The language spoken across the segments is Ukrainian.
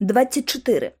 24.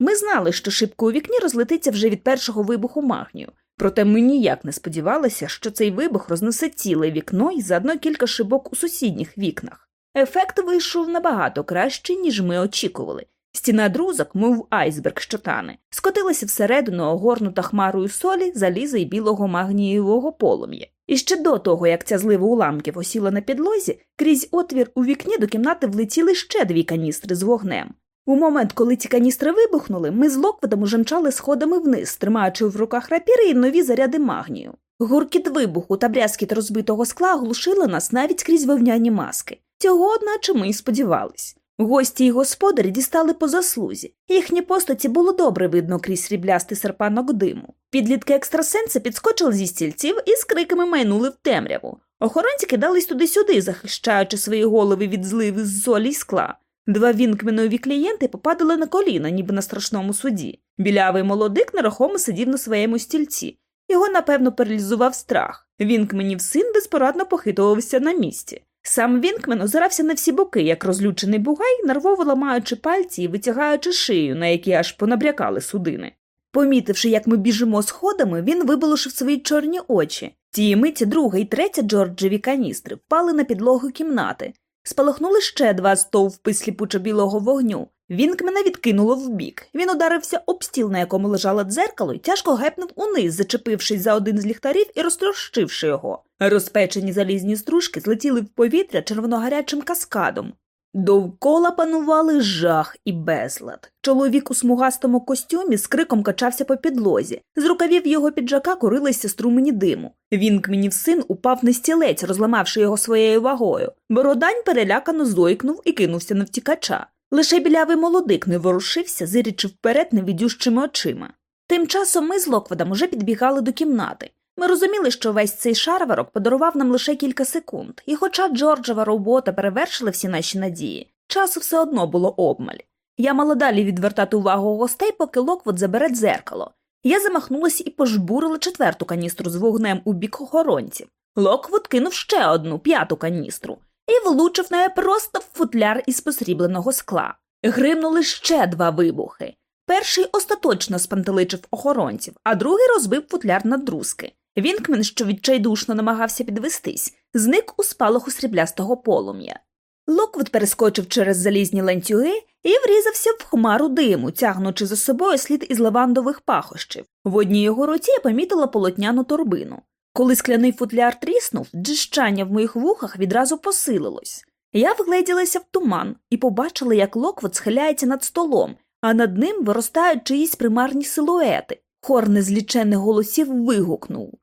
Ми знали, що шибко у вікні розлетиться вже від першого вибуху магнію, проте ми ніяк не сподівалися, що цей вибух рознесе ціле вікно і заодно кілька шибок у сусідніх вікнах. Ефект вийшов набагато кращий, ніж ми очікували. Стіна друзок, мов айсберг, що тане, скотилася всередину, огорнута хмарою солі, заліза і білого магнієвого полум'я. І ще до того, як ця злива уламків осіла на підлозі, крізь отвір у вікні до кімнати влетіли ще дві каністри з вогнем. У момент, коли ці каністри вибухнули, ми з Локведом уже мчали сходами вниз, тримаючи в руках рапіри і нові заряди магнію. Гуркіт вибуху та брязкіт розбитого скла глушили нас навіть крізь вовняні маски. Цього, одначе, ми й сподівались. Гості й господарі дістали по заслузі. Їхні постаті було добре видно крізь сріблястий серпанок диму. Підлітки екстрасенси підскочили зі стільців і з криками майнули в темряву. Охоронці кидались туди-сюди, захищаючи свої голови від зливи з золі й скла. Два вінкменові клієнти попадали на коліна, ніби на страшному суді. Білявий молодик нерухомо сидів на своєму стільці. Його, напевно, паралізував страх. Вінкменів син безпорадно похитувався на місці. Сам Вінкмен озирався на всі боки, як розлючений бугай, нервово ламаючи пальці і витягаючи шию, на які аж понабрякали судини. Помітивши, як ми біжимо сходами, він виболошив свої чорні очі. Тієї миті друга і третя Джорджеві каністри впали на підлогу кімнати. Спалахнули ще два стовпи сліпучо білого вогню. Вінк мене відкинуло вбік. Він ударився об стіл, на якому лежало дзеркало, і тяжко гепнув униз, зачепившись за один з ліхтарів і розтрощивши його. Розпечені залізні стружки злетіли в повітря червоногарячим каскадом. Довкола панували жах і безлад. Чоловік у смугастому костюмі з криком качався по підлозі. З рукавів його піджака курилися струмені диму. Вінкменів син упав на стілець, розламавши його своєю вагою. Бородань перелякано зойкнув і кинувся на втікача. Лише білявий молодик не ворушився, зирячи вперед невідющими очима. Тим часом ми з Локвудом уже підбігали до кімнати. Ми розуміли, що весь цей шарварок подарував нам лише кілька секунд, і хоча Джорджева робота перевершила всі наші надії, часу все одно було обмаль. Я мала далі відвертати увагу гостей, поки Локвуд забере дзеркало. Я замахнулася і пожбурила четверту каністру з вогнем у бік охоронців. Локвуд кинув ще одну п'яту каністру і влучив нею просто в футляр із посрібленого скла. Гримнули ще два вибухи. Перший остаточно спантеличив охоронців, а другий розбив футляр на друзки. Вінкмен, що відчайдушно намагався підвестись, зник у спалаху сріблястого полум'я. Локвуд перескочив через залізні ланцюги і врізався в хмару диму, тягнучи за собою слід із лавандових пахощів. В одній його руці я помітила полотняну торбину. Коли скляний футляр тріснув, дзижчання в моїх вухах відразу посилилось. Я вгледілася в туман і побачила, як Локвуд схиляється над столом, а над ним виростають чиїсь примарні силуети. Хор незліченних голосів вигукнув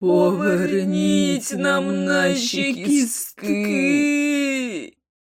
Поверніть нам наші кістки.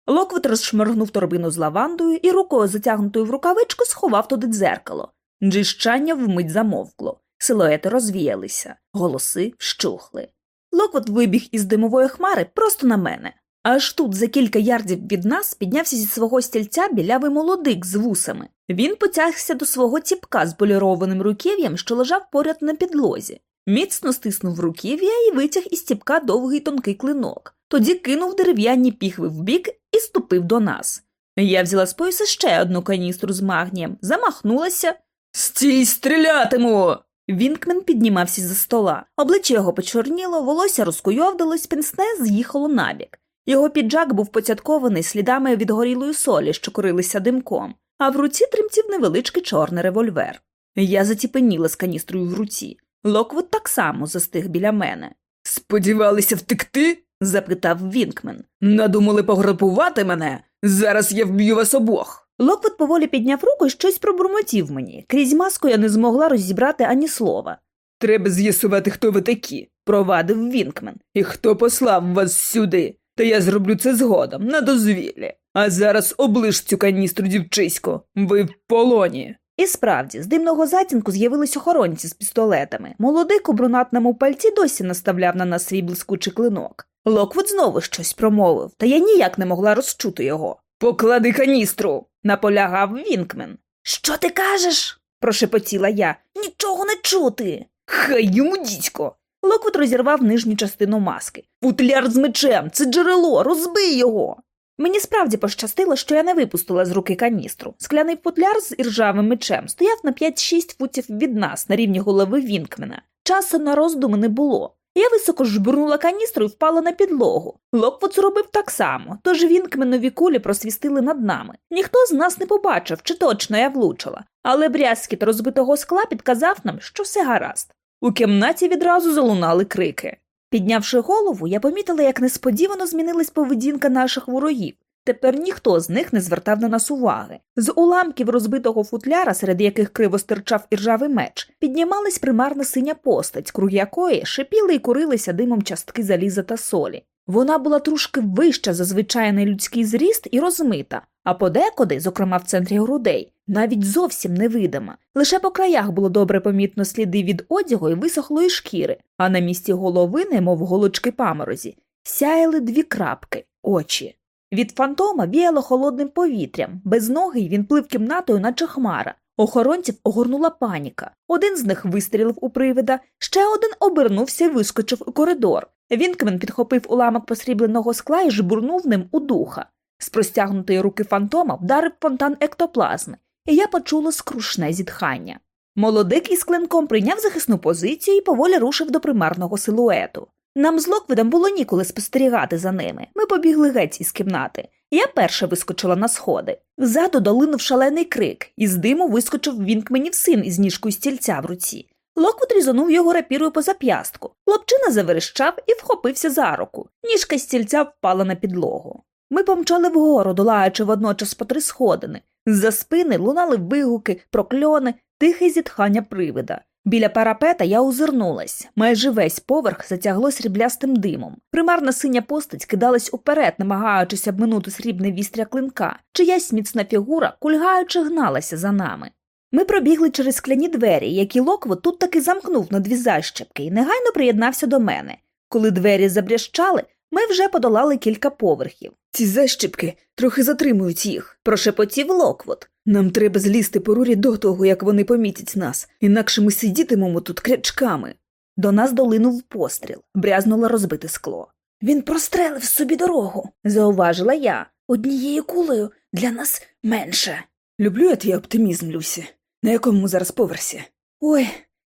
Локвуд розшморгнув торбину з лавандою і рукою, затягнутою в рукавичку, сховав туди дзеркало. Дзижчання вмить замовкло, силуети розвіялися, голоси вщухли. Локвіт вибіг із димової хмари просто на мене. Аж тут, за кілька ярдів від нас, піднявся зі свого стільця білявий молодик з вусами. Він потягся до свого ціпка з полірованим руків'ям, що лежав поряд на підлозі. Міцно стиснув руків'я і витяг із ціпка довгий тонкий клинок. Тоді кинув дерев'яні піхви вбік і ступив до нас. Я взяла з пояса ще одну каністру з магнієм, замахнулася. Стій, стрілятиму. Вінкмен піднімався з-за стола. Обличчя його почорніло, волосся розкуйовдилось, пенсне з'їхало набік. Його піджак був поцяткований слідами від горілої солі, що курилися димком, а в руці тремтів невеличкий чорний револьвер. Я заціпеніла з каністрою в руці. Локвуд так само застиг біля мене. Сподівалися втекти? запитав Вінкмен. Надумали пограбувати мене? Зараз я вб'ю вас обох. Локвуд поволі підняв руку і щось пробурмотів мені. Крізь маску я не змогла розібрати ані слова. Треба з'ясувати, хто ви такі, провадив Вінкмен. І хто послав вас сюди. Та я зроблю це згодом, на дозвіллі. А зараз облиш цю каністру, дівчисько. Ви в полоні. І справді, з димного затінку з'явились охоронці з пістолетами. Молодик у брунатному пальті досі наставляв на нас свій блискучий клинок. Локвуд знову щось промовив, та я ніяк не могла розчути його. Поклади каністру, наполягав Вінкмен. Що ти кажеш? прошепотіла я. Нічого не чути. Хай йому дідько. Локвуд розірвав нижню частину маски. Футляр з мечем, це джерело, розбий його. Мені справді пощастило, що я не випустила з руки каністру. Скляний футляр з іржавим мечем стояв на 5-6 футів від нас на рівні голови Вінкмена. Часу на роздуми не було. Я високо жбурнула каністру і впала на підлогу. Локвуд зробив так само, тож Вінкменові кулі просвістили над нами. Ніхто з нас не побачив, чи точно я влучила, але брязкіт розбитого скла підказав нам, що все гаразд. У кімнаті відразу залунали крики. Піднявши голову, я помітила, як несподівано змінилась поведінка наших ворогів. Тепер ніхто з них не звертав на нас уваги. З уламків розбитого футляра, серед яких криво стирчав іржавий меч, піднімалась примарна синя постать, круг якої шипіли і курилися димом частки заліза та солі. Вона була трошки вища за звичайний людський зріст і розмита, а подекуди, зокрема в центрі грудей, навіть зовсім невидима. Лише по краях було добре помітно сліди від одягу і висохлої шкіри, а на місці голови, немов голочки паморозі, сяяли дві крапки очі. Від фантома віяло холодним повітрям, безногий він плив кімнатою, наче хмара. Охоронців огорнула паніка. Один з них вистрілив у привида, ще один обернувся і вискочив у коридор. Вінкмен підхопив уламок посрібленого скла і жбурнув ним у духа. З простягнутої руки фантома вдарив фонтан ектоплазми, і я почула скрушне зітхання. Молодик із клинком прийняв захисну позицію і поволі рушив до примарного силуету. Нам з Локвудом було ніколи спостерігати за ними. Ми побігли геть із кімнати. Я перша вискочила на сходи. Ззаду долинув шалений крик, і з диму вискочив Вінкменів син із ніжкою стільця в руці. Локвуд різанув його рапірою по зап'ястку. Хлопчина заверещав і вхопився за руку. Ніжка стільця впала на підлогу. Ми помчали вгору, долаючи водночас по три сходини. З-за спини лунали вигуки, прокльони, тихе зітхання привида. Біля парапета я озирнулась. Майже весь поверх затягло сріблястим димом. Примарна синя постать кидалась уперед, намагаючись обминути срібне вістря клинка, чиясь міцна фігура, кульгаючи, гналася за нами. Ми пробігли через скляні двері, які Локвуд тут таки замкнув на дві защепки і негайно приєднався до мене. Коли двері забряжчали, ми вже подолали кілька поверхів. Ці защіпки трохи затримують їх. Прошепотів Локвуд. Нам треба злізти по рурі до того, як вони помітять нас, інакше ми сидітимемо тут крячками. До нас долинув постріл, брязнуло розбите скло. Він прострелив собі дорогу, зауважила я. однією кулею для нас менше. Люблю я твій оптимізм, Люсі. На якому зараз поверсі? Ой,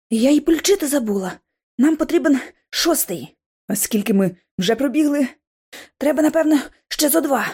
я й польчити забула. Нам потрібен шостий. А скільки ми вже пробігли? Треба, напевно, ще зо два.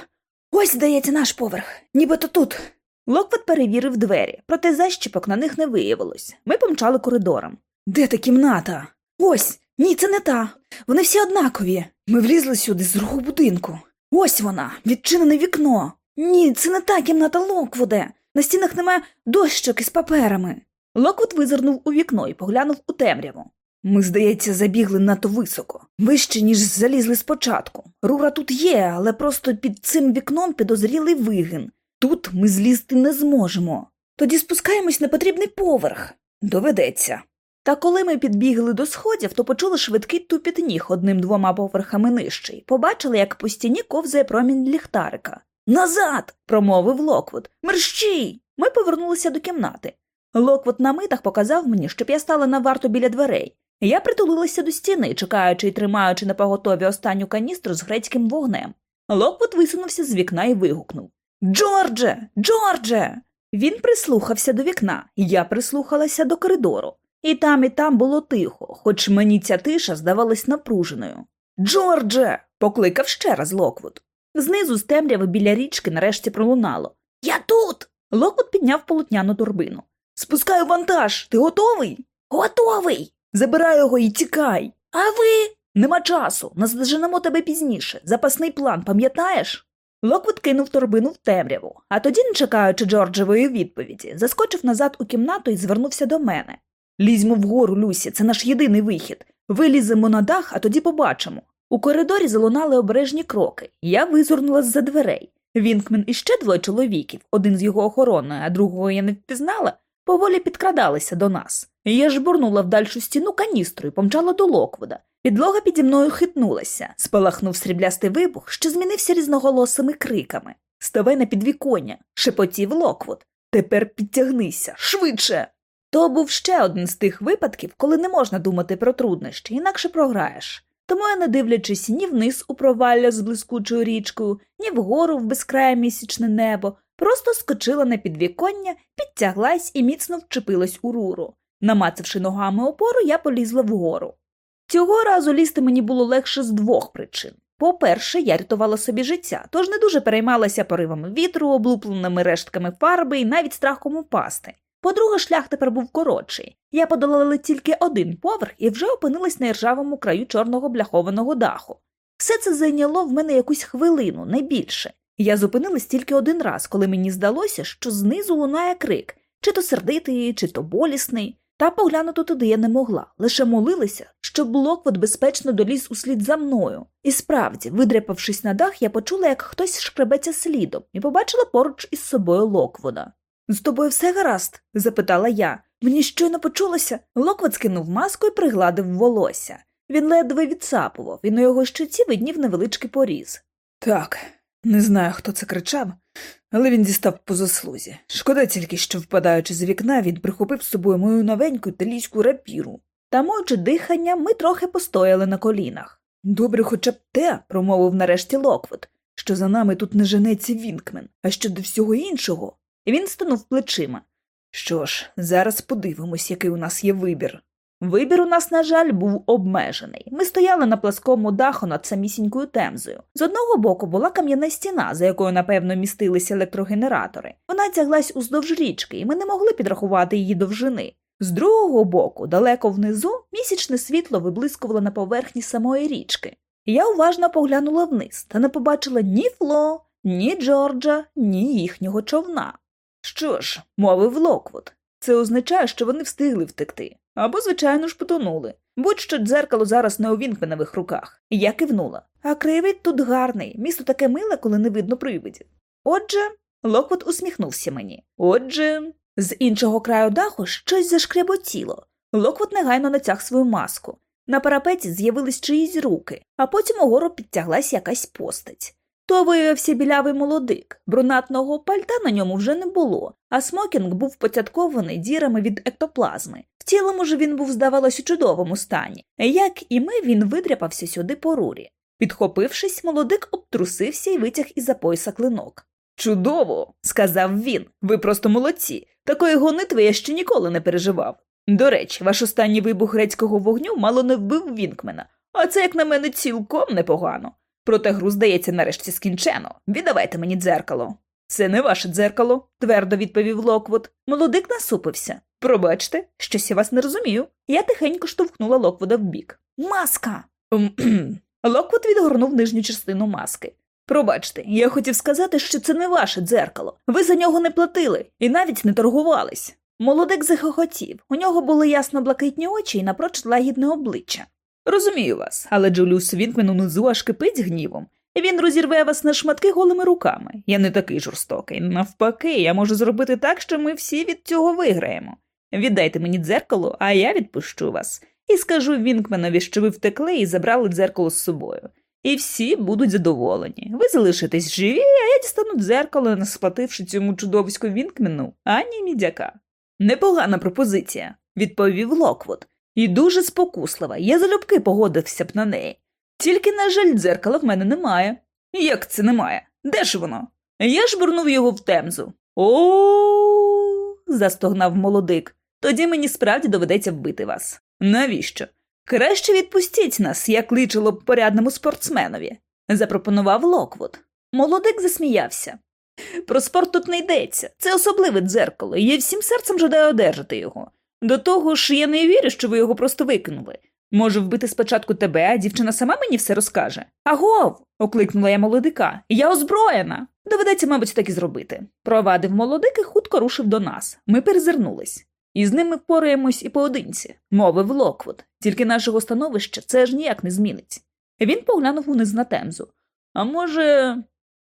Ось, здається, наш поверх, нібито тут. Локвот перевірив двері, проте защіпок на них не виявилось. Ми помчали коридором. Де та кімната? Ось, ні, це не та. Вони всі однакові. Ми влізли сюди з другого будинку. Ось вона, відчинене вікно. Ні, це не та кімната Локвуде. На стінах немає дощок із паперами. Локвуд визирнув у вікно і поглянув у темряву. Ми, здається, забігли надто високо, вище, ніж залізли спочатку. Рура тут є, але просто під цим вікном підозрілий вигин. Тут ми злізти не зможемо. Тоді спускаємось на потрібний поверх. Доведеться. Та коли ми підбігли до сходів, то почули швидкий тупіт ніг одним-двома поверхами нижче й побачили, як по стіні ковзає промінь ліхтарика. Назад. промовив Локвуд. Мерщій. Ми повернулися до кімнати. Локвуд на мигах показав мені, щоб я стала на варту біля дверей. Я притулилася до стіни, чекаючи і тримаючи на поготові останню каністру з грецьким вогнем. Локвуд висунувся з вікна і вигукнув Джордже, Джордже. Він прислухався до вікна, я прислухалася до коридору. І там, і там було тихо, хоч мені ця тиша здавалась напруженою. Джордже. покликав ще раз Локвуд. Знизу з темряви біля річки нарешті пролунало. Я тут. Локвуд підняв полотняну торбину. Спускаю вантаж. Ти готовий? Готовий. Забирай його і тікай. А ви? Нема часу. Наздоженемо тебе пізніше. Запасний план, пам'ятаєш? Локвуд кинув торбину в темряву, а тоді, не чекаючи Джорджевої відповіді, заскочив назад у кімнату і звернувся до мене. Лізьмо вгору, Люсі, це наш єдиний вихід. Виліземо на дах, а тоді побачимо. У коридорі залунали обережні кроки. Я визирнула з-за дверей. Вінкмен і ще двоє чоловіків, один з його охороною, а другого я не впізнала, поволі підкрадалися до нас. Я жбурнула в дальшу стіну каністру і помчала до Локвуда. Підлога піді мною хитнулася, спалахнув сріблястий вибух, що змінився різноголосими криками. Ставай на підвіконня, шепотів Локвуд. Тепер підтягнися, швидше. То був ще один з тих випадків, коли не можна думати про труднощі, інакше програєш. Тому я, не дивлячись ні вниз у провалля з блискучою річкою, ні вгору в безкрає місячне небо, просто скочила на підвіконня, підтяглась і міцно вчепилась у руру. Намацавши ногами опору, я полізла вгору. Цього разу лізти мені було легше з двох причин. По-перше, я рятувала собі життя, тож не дуже переймалася поривами вітру, облупленими рештками фарби і навіть страхом упасти. По-друге, шлях тепер був коротший. Я подолала тільки один поверх і вже опинилась на ржавому краю чорного бляхованого даху. Все це зайняло в мене якусь хвилину, не більше. Я зупинилась тільки один раз, коли мені здалося, що знизу лунає крик, чи то сердитий, чи то болісний. Та поглянути туди я не могла, лише молилася, щоб Локвот безпечно доліз услід за мною. І справді, видряпавшись на дах, я почула, як хтось шкребеться слідом, і побачила поруч із собою Локвода. З тобою все гаразд? запитала я. Мені щойно почулося. Локвуд скинув маску і пригладив волосся. Він ледве відсапував, і на його щоці виднів невеличкий поріз. Так, не знаю, хто це кричав, але він дістав по заслузі. Шкода тільки, що, випадаючи з вікна, він прихопив з собою мою новеньку італійську рапіру. Тамуючи дихання, ми трохи постояли на колінах. Добре, хоча б те, промовив нарешті Локвуд, що за нами тут не женеться Вінкмен, а щодо всього іншого. Він стинув плечима. Що ж, зараз подивимось, який у нас є вибір. Вибір у нас, на жаль, був обмежений. Ми стояли на пласкому даху над самісінькою темзою. З одного боку була кам'яна стіна, за якою, напевно, містилися електрогенератори. Вона тяглась уздовж річки, і ми не могли підрахувати її довжини. З другого боку, далеко внизу, місячне світло виблискувало на поверхні самої річки. Я уважно поглянула вниз та не побачила ні Фло, ні Джорджа, ні їхнього човна. Що ж, мовив Локвуд, це означає, що вони встигли втекти. Або, звичайно ж, потонули. Будь-що дзеркало зараз не у Вінкменових руках. Я кивнула. А краєвид тут гарний, місто таке миле, коли не видно привидів. Отже, Локвуд усміхнувся мені. Отже, з іншого краю даху щось зашкряботіло. Локвуд негайно натяг свою маску. На парапеті з'явились чиїсь руки, а потім угору підтяглась якась постать. То виявився білявий молодик, брунатного пальта на ньому вже не було, а смокінг був поцяткований дірами від ектоплазми. В цілому ж він був, здавалось, у чудовому стані. Як і ми, він видряпався сюди по рурі. Підхопившись, молодик обтрусився і витяг із за пояса клинок. Чудово, сказав він. Ви просто молодці. Такої гонитви я ще ніколи не переживав. До речі, ваш останній вибух грецького вогню мало не вбив Вінкмена, а це, як на мене, цілком непогано. Проте гру, здається, нарешті скінчено. Віддавайте мені дзеркало. Це не ваше дзеркало, твердо відповів Локвуд. Молодик насупився. Пробачте, щось я вас не розумію. Я тихенько штовхнула Локвуда вбік. Маска. Локвуд відгорнув нижню частину маски. Пробачте, я хотів сказати, що це не ваше дзеркало. Ви за нього не платили і навіть не торгувались. Молодик захохотів. У нього були ясно блакитні очі і напрочуд лагідне обличчя. Розумію вас, але Джуліус Вінкмен унизу аж кипить гнівом. Він розірве вас на шматки голими руками. Я не такий жорстокий. Навпаки, я можу зробити так, що ми всі від цього виграємо. Віддайте мені дзеркало, а я відпущу вас. І скажу Вінкменові, що ви втекли і забрали дзеркало з собою. І всі будуть задоволені. Ви залишитесь живі, а я дістану дзеркало, не сплативши цьому чудовиську Вінкмену, ані мідяка. Непогана пропозиція, відповів Локвуд. І дуже спокуслива, я залюбки погодився б на неї. Тільки, на жаль, дзеркала в мене немає. Як це немає? Де ж воно? Я жбурнув його в Темзу. О, застогнав молодик. Тоді мені справді доведеться вбити вас. Навіщо? Краще відпустіть нас, як личило б порядному спортсменові, запропонував Локвуд. Молодик засміявся. Про спорт тут не йдеться. Це особливе дзеркало, і я всім серцем жадаю одержати його. До того ж, я не вірю, що ви його просто викинули. Можу вбити спочатку тебе, а дівчина сама мені все розкаже. Агов. окликнула я молодика. Я озброєна. Доведеться, мабуть, так і зробити. Провадив молодик і хутко рушив до нас. Ми перезирнулись. Із ним ми впораємось і поодинці, мовив Локвуд. Тільки нашого становища це аж ніяк не змінить. Він поглянув униз на Темзу. А може,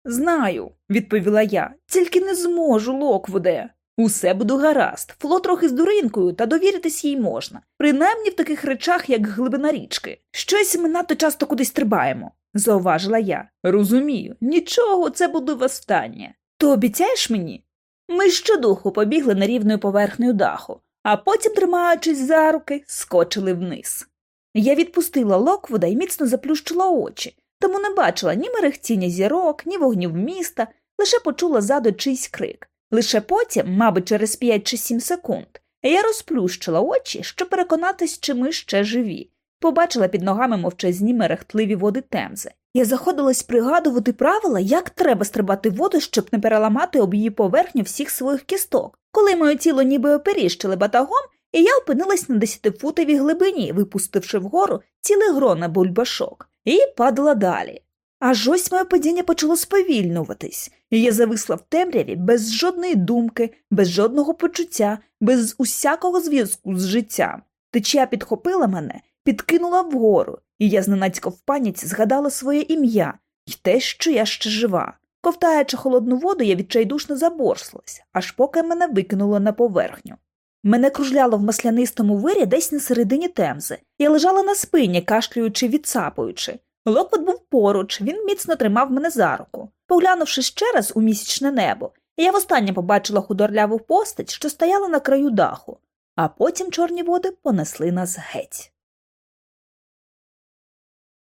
знаю, відповіла я. Тільки не зможу, Локвуде. Усе буду гаразд, фло трохи з дуринкою, та довіритись їй можна, принаймні в таких речах, як глибина річки. Щось ми надто часто кудись стрибаємо, зауважила я. Розумію, нічого, це буде востаннє. То обіцяєш мені? Ми щодуху побігли на рівною поверхнею даху, а потім, тримаючись за руки, скочили вниз. Я відпустила Локвуда і міцно заплющила очі, тому не бачила ні мерехтіння зірок, ні вогнів міста, лише почула ззаду чийсь крик. Лише потім, мабуть, через 5 чи 7 секунд, я розплющила очі, щоб переконатись, чи ми ще живі. Побачила під ногами мовчазні мерехтливі води темзи. Я заходилась пригадувати правила, як треба стрибати воду, щоб не переламати об її поверхню всіх своїх кісток, коли моє тіло ніби оперіщили батагом, і я опинилась на десятифутовій глибині, випустивши вгору ціле грона бульбашок, і падала далі. Аж ось моє падіння почало сповільнюватись, і я зависла в темряві без жодної думки, без жодного почуття, без усякого зв'язку з життям. Течія підхопила мене, підкинула вгору, і я зненацька в паніці згадала своє ім'я і те, що я ще жива. Ковтаючи холодну воду, я відчайдушно заборслась, аж поки мене викинуло на поверхню. Мене кружляло в маслянистому вирі десь на середині темзи. Я лежала на спині, кашлюючи, відсапуючи. Локвот був поруч, він міцно тримав мене за руку. Поглянувши ще раз у місячне небо, я востаннє побачила худорляву постать, що стояла на краю даху, а потім чорні води понесли нас геть.